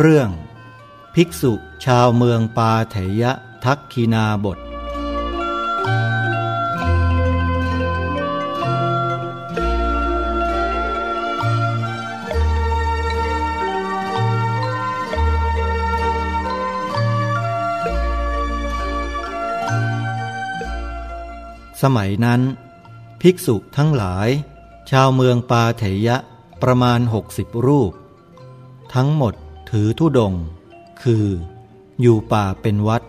เรื่อง ภิกษุชาวเมืองปาเถยะทักคีนาบท สมัยนั้น ภิกษุทั้งหลาย ชาวเมืองปาเถยะประมาณหกสิบรูป ทั้งหมด ถือธุดง คือ อยู่ป่าเป็นวัด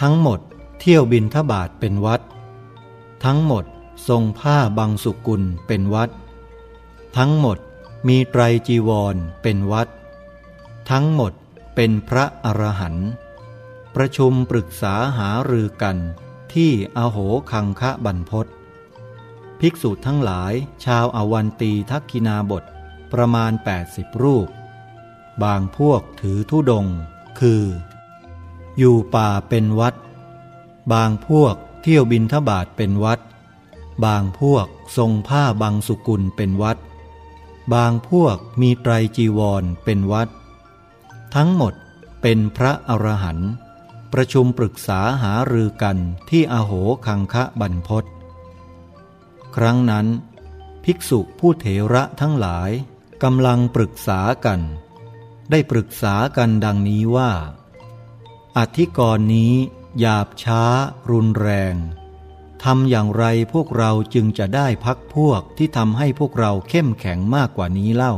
ทั้งหมดเที่ยวบินทบาทเป็นวัด ทั้งหมดทรงผ้าบางสุกุลเป็นวัด ทั้งหมดมีไตรจีวรเป็นวัด ทั้งหมดเป็นพระอรหันต์ประชุมปรึกษาหารือกันที่อโหคังคะบรรพศภิกษุทั้งหลายชาวอวันตีทักกินาบทประมาณ 80 รูป บางพวกถือธุดง คือ อยู่ป่าเป็นวัด บางพวกเที่ยวบินทบาทเป็นวัด บางพวกทรงผ้าบางสุกุลเป็นวัด บางพวกมีไตรจีวรเป็นวัด ทั้งหมดเป็นพระอรหันต์ประชุมปรึกษาหารือกันที่อโหคังคะบรรพศครั้งนั้น ภิกษุผู้เถระทั้งหลายกำลังปรึกษากัน ได้ปรึกษากันดังนี้ว่า อธิกรณ์นี้หยาบช้า รุนแรงทำอย่างไรพวกเราจึงจะได้พักพวกที่ทำให้พวกเราเข้มแข็งมากกว่านี้เล่า